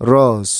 rasulan.